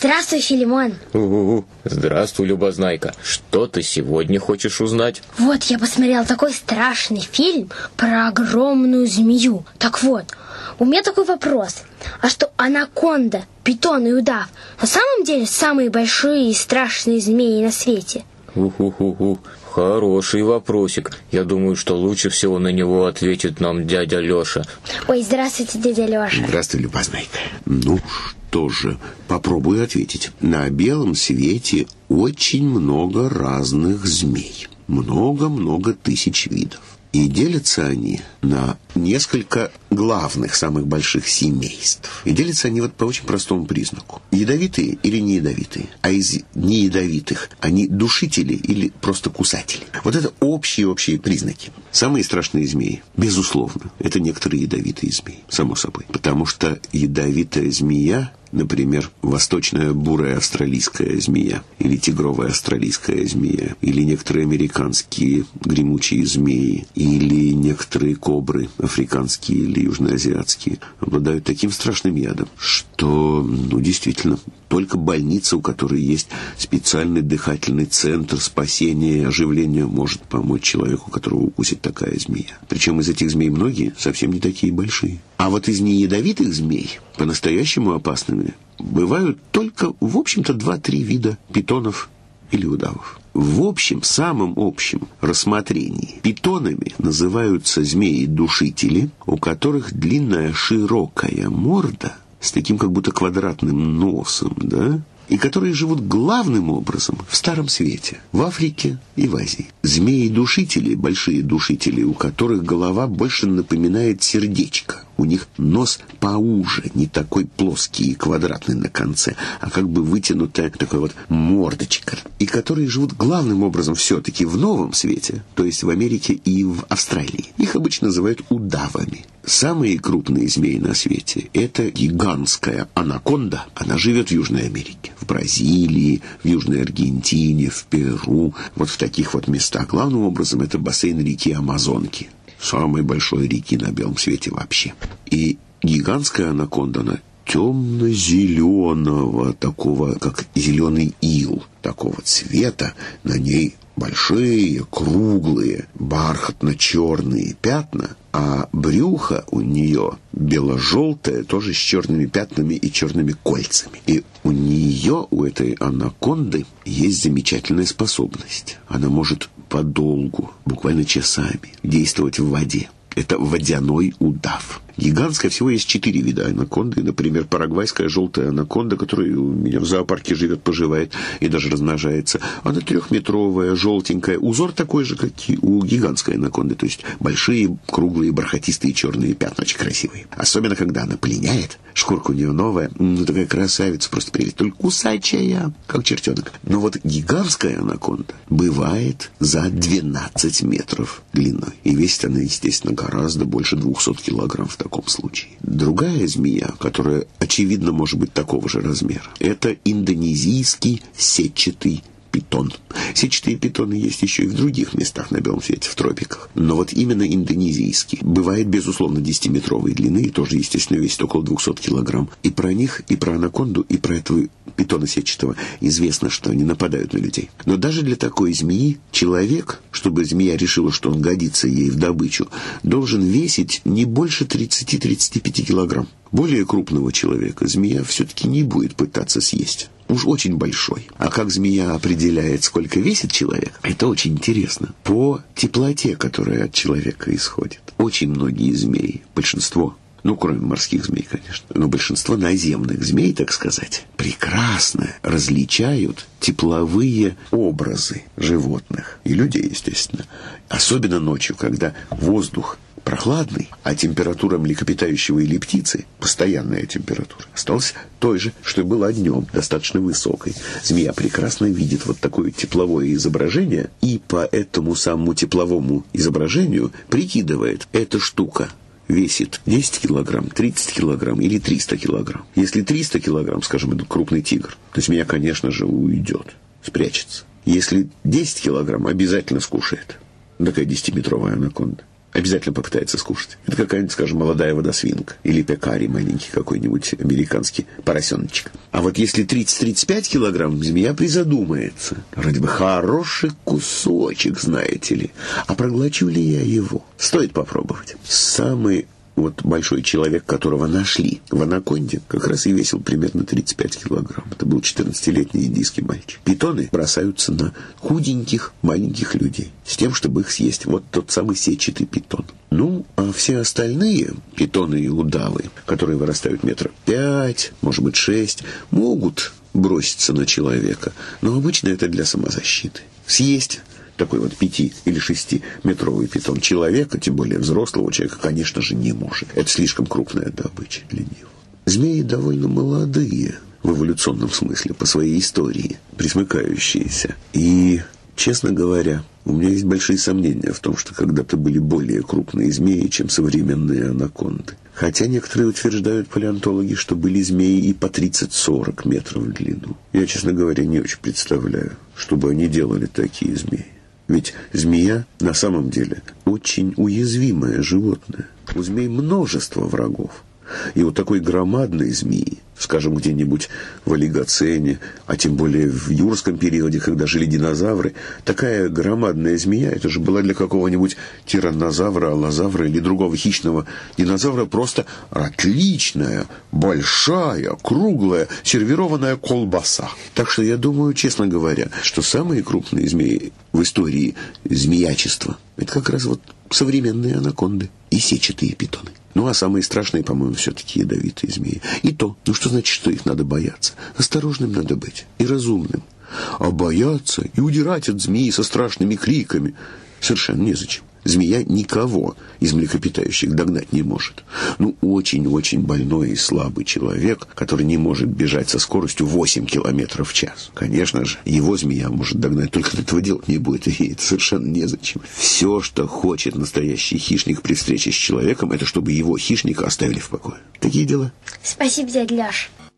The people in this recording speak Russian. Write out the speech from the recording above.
Здравствуй, Филимон. У-у-у. Здравствуй, Любознайка. Что ты сегодня хочешь узнать? Вот я посмотрел такой страшный фильм про огромную змею. Так вот, у меня такой вопрос. А что анаконда, питон и удав на самом деле самые большие и страшные змеи на свете? У-ху-ху-ху. Хороший вопросик. Я думаю, что лучше всего на него ответит нам дядя Леша. Ой, здравствуйте, дядя Леша. Здравствуй, Любознайка. Ну что же, попробую ответить. На белом свете очень много разных змей. Много-много тысяч видов. И делятся они на несколько главных, самых больших семейств. И делятся они вот по очень простому признаку. Ядовитые или не ядовитые. А из неядовитых они душители или просто кусатели. Вот это общие-общие признаки. Самые страшные змеи, безусловно, это некоторые ядовитые змеи, само собой. Потому что ядовитая змея Например, восточная бурая австралийская змея, или тигровая австралийская змея, или некоторые американские гремучие змеи, или некоторые кобры, африканские или южноазиатские, обладают таким страшным ядом, что, ну, действительно, только больница, у которой есть специальный дыхательный центр спасения и оживления, может помочь человеку, которого укусит такая змея. Причем из этих змей многие совсем не такие большие. А вот из неядовитых змей, по-настоящему опасными, бывают только, в общем-то, два-три вида питонов или удавов. В общем, самом общем рассмотрении питонами называются змеи-душители, у которых длинная широкая морда с таким как будто квадратным носом, да, и которые живут главным образом в Старом Свете, в Африке и в Азии. Змеи-душители, большие душители, у которых голова больше напоминает сердечко. У них нос поуже, не такой плоский и квадратный на конце, а как бы вытянутая такая вот мордочка. И которые живут главным образом все-таки в Новом Свете, то есть в Америке и в Австралии. Их обычно называют удавами. Самые крупные змеи на свете – это гигантская анаконда. Она живет в Южной Америке, в Бразилии, в Южной Аргентине, в Перу, вот в таких вот местах. Главным образом это бассейн реки Амазонки, самой большой реки на белом свете вообще. И гигантская анаконда, темно-зеленого, такого, как зеленый ил, такого цвета. На ней большие, круглые, бархатно-черные пятна, а брюхо у нее бело-желтое, тоже с черными пятнами и черными кольцами. И у нее, у этой анаконды, есть замечательная способность. Она может подолгу, буквально часами, действовать в воде. Это водяной удав. Гигантская всего есть четыре вида анаконды. Например, парагвайская желтая анаконда, которая у меня в зоопарке живет, поживает и даже размножается. Она трехметровая, желтенькая. Узор такой же, как и у гигантской анаконды. То есть большие, круглые, бархатистые черные пятна, очень красивые. Особенно, когда она пленяет. Шкурка у нее новая. Ну, такая красавица, просто прелесть. Только кусачая, как чертенок. Но вот гигантская анаконда бывает за 12 метров длиной. И весит она, естественно, гораздо больше 200 килограмм в таком случае. Другая змея, которая, очевидно, может быть такого же размера, это индонезийский сетчатый питон. Сетчатые питоны есть еще и в других местах на белом свете, в тропиках. Но вот именно индонезийский. Бывает, безусловно, 10-метровой длины и тоже, естественно, весит около 200 килограмм. И про них, и про анаконду, и про этого питона сетчатого известно, что они нападают на людей. Но даже для такой змеи человек, чтобы змея решила, что он годится ей в добычу, должен весить не больше 30-35 килограмм. Более крупного человека змея все-таки не будет пытаться съесть уж очень большой. А как змея определяет, сколько весит человек, это очень интересно. По теплоте, которая от человека исходит. Очень многие змеи, большинство, ну, кроме морских змей, конечно, но большинство наземных змей, так сказать, прекрасно различают тепловые образы животных и людей, естественно. Особенно ночью, когда воздух прохладный, а температура млекопитающего или птицы, постоянная температура, осталась той же, что и была днем, достаточно высокой. Змея прекрасно видит вот такое тепловое изображение и по этому самому тепловому изображению прикидывает, эта штука весит 10 килограмм, 30 килограмм или 300 килограмм. Если 300 килограмм, скажем, это крупный тигр, то змея, конечно же, уйдет, спрячется. Если 10 килограмм, обязательно скушает. Такая 10-метровая анаконда. Обязательно попытается скушать. Это какая-нибудь, скажем, молодая водосвинка или пекари маленький какой-нибудь американский поросеночек. А вот если 30-35 килограмм, змея призадумается. Вроде бы хороший кусочек, знаете ли. А проглочу ли я его? Стоит попробовать. Самый вот большой человек, которого нашли в анаконде, как раз и весил примерно 35 килограмм. Это был 14-летний индийский мальчик. Питоны бросаются на худеньких маленьких людей с тем, чтобы их съесть. Вот тот самый сетчатый питон. Ну, а все остальные питоны и удавы, которые вырастают метров пять, может быть шесть, могут броситься на человека. Но обычно это для самозащиты. Съесть такой вот пяти- или шестиметровый питон человека, тем более взрослого человека, конечно же, не может. Это слишком крупная добыча для него. Змеи довольно молодые в эволюционном смысле, по своей истории, присмыкающиеся. И, честно говоря, у меня есть большие сомнения в том, что когда-то были более крупные змеи, чем современные анаконды. Хотя некоторые утверждают палеонтологи, что были змеи и по 30-40 метров в длину. Я, честно говоря, не очень представляю, чтобы они делали такие змеи. Ведь змея на самом деле очень уязвимое животное. У змей множество врагов. И у такой громадной змеи, скажем, где-нибудь в олигоцене, а тем более в юрском периоде, когда жили динозавры, такая громадная змея, это же была для какого-нибудь тираннозавра, аллозавра или другого хищного динозавра просто отличная, большая, круглая, сервированная колбаса. Так что я думаю, честно говоря, что самые крупные змеи в истории змеячества – это как раз вот современные анаконды и сетчатые питоны. Ну, а самые страшные, по-моему, все-таки ядовитые змеи. И то, ну что значит, что их надо бояться? Осторожным надо быть и разумным. А бояться и удирать от змеи со страшными криками совершенно незачем. Змея никого из млекопитающих догнать не может. Ну, очень-очень больной и слабый человек, который не может бежать со скоростью 8 километров в час. Конечно же, его змея может догнать, только этого делать не будет, и это совершенно незачем. Все, что хочет настоящий хищник при встрече с человеком, это чтобы его хищника оставили в покое. Такие дела. Спасибо, дядя Ляш.